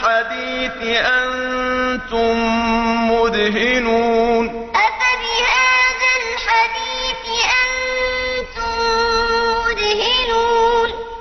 الحديث أنتم مدهنون.